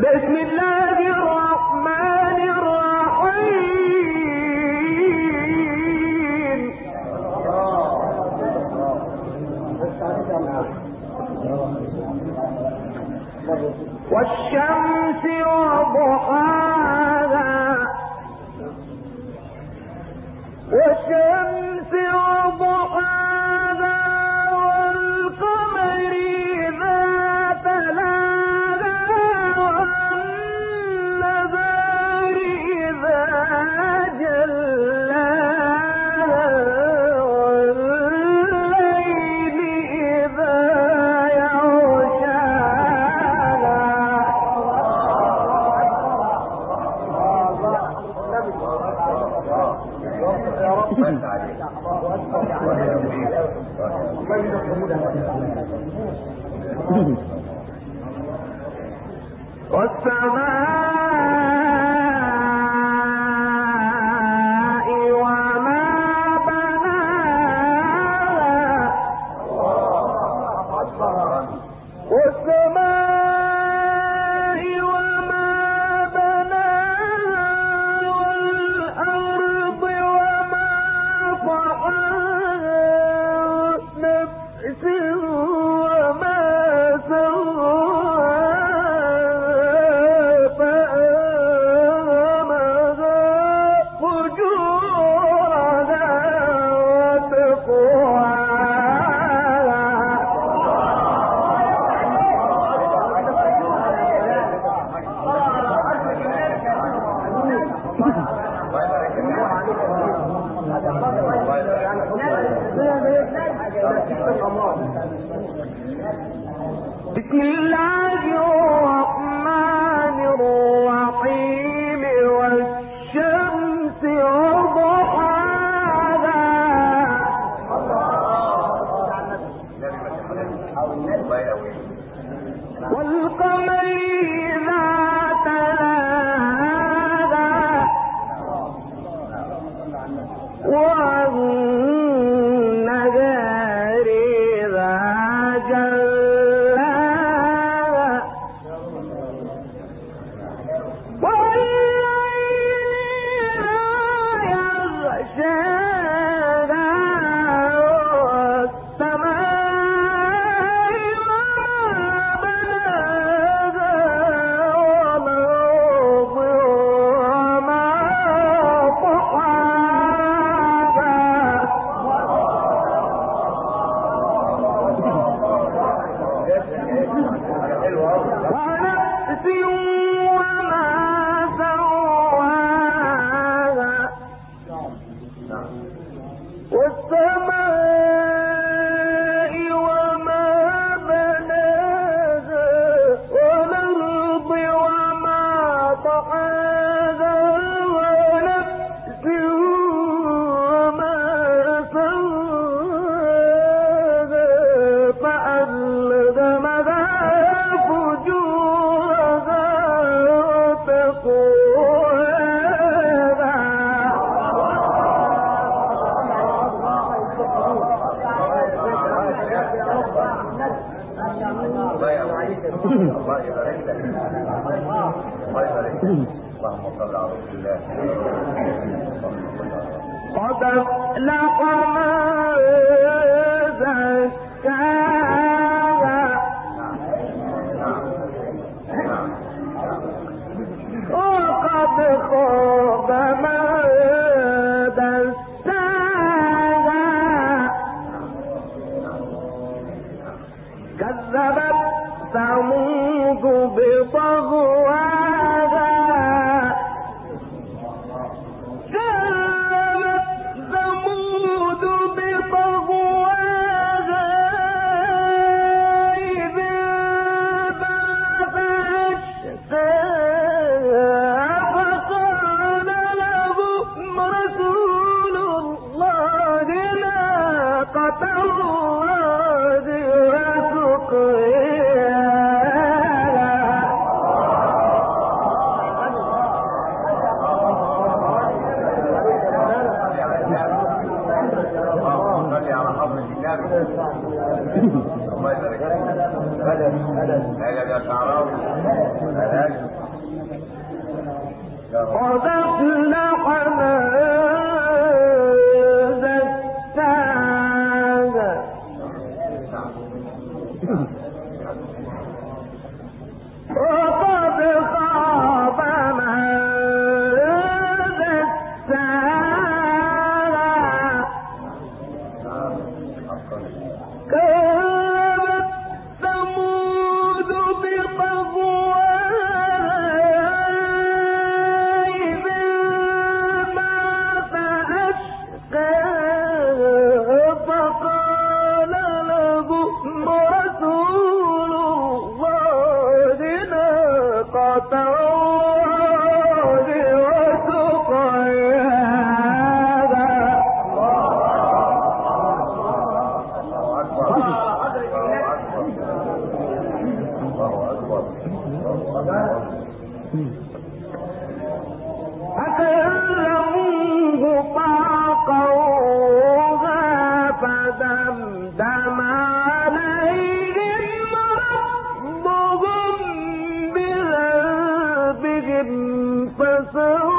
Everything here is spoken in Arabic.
بسم الله الرحمن الرحيم. والشمس وضحاها والشمس وانت عليه والسماء والسماء بسم الله قد افلح من قد أفلح من زكاها ربهم بذنبهم فسواها